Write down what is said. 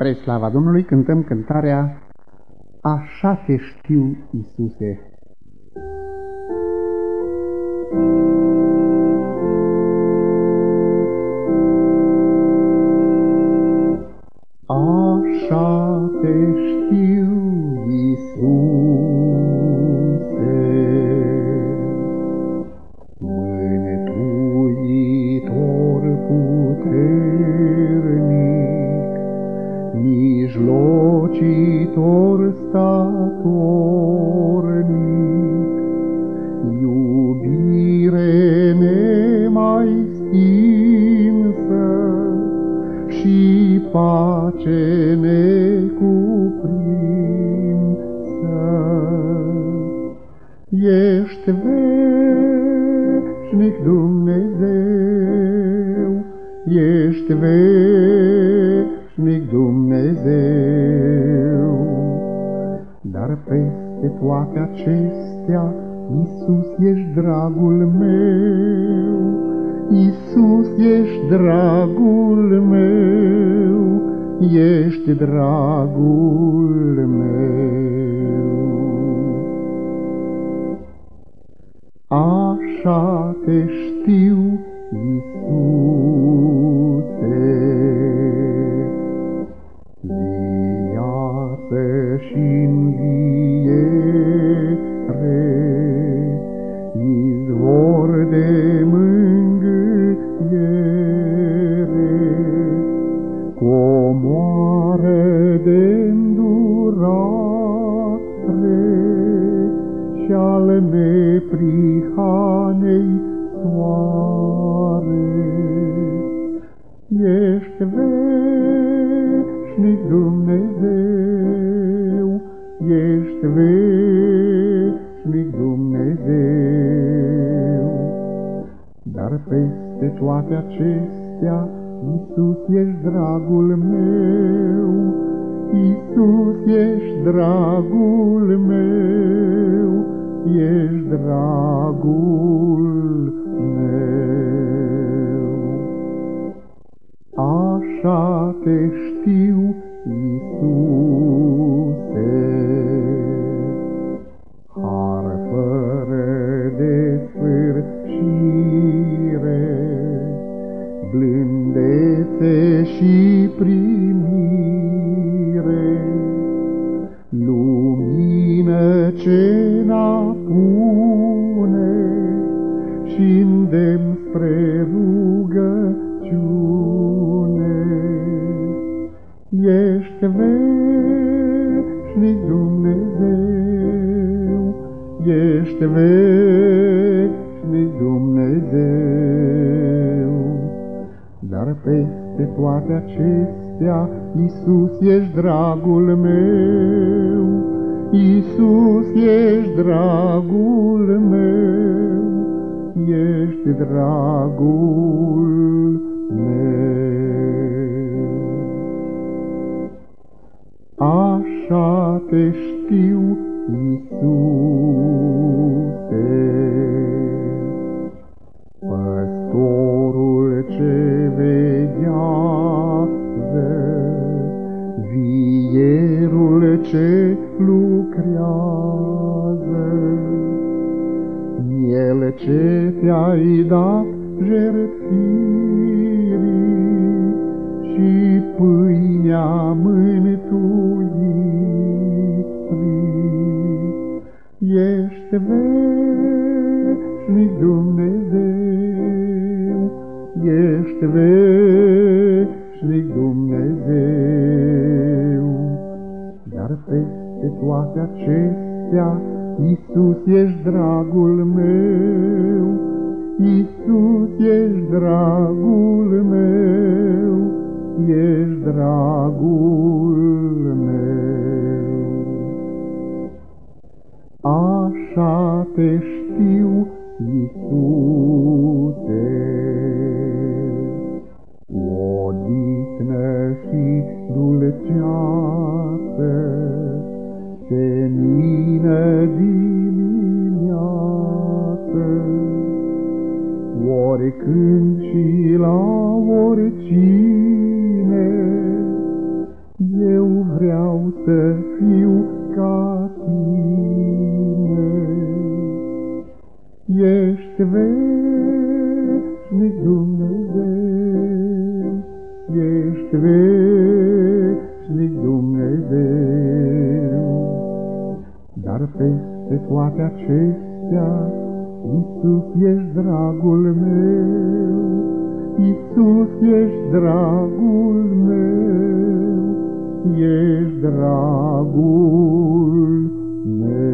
Spre slava Domnului cântăm cântarea Așa te știu, Iisuse. Mijlocitor statornic, iubire nemai stinsă și pace necuprinsă. Ești veșnic Dumnezeu, ești veșnic peste toate acestea, Iisus, ești dragul meu, Iisus, ești dragul meu, ești dragul meu. Așa te știu, al neprihanei soare. Ești veșnic Dumnezeu, ești veșnic Dumnezeu. Dar peste toate acestea, Iisus, ești dragul meu, Iisus, ești dragul dragul meu. Așa te știu, Iisuse, har fără de sfârșire, blândețe și primire, veșnic Dumnezeu, ești veșnic Dumnezeu, dar peste toate acestea, Iisus, ești dragul meu, Iisus, ești dragul meu, ești dragul meu. Te știu, Iisuse, păstorul ce veghează, vierul ce lucrează, el ce te-ai dat jertfirii Ești veșnic Dumnezeu, ești veșnic Dumnezeu, dar peste toate acestea, Iisus, ești dragul meu, Iisus, ești dragul meu, ești dragul te știu, Iisuse, odihnă și dulceață, senină dimineață, oricând și la oricine, vreau să fiu Ești veșnic Dumnezeu, ești veșnic Dumnezeu. Dar peste toate acestea, Iisus, ești dragul meu, Iisus, ești dragul meu, ești dragul meu.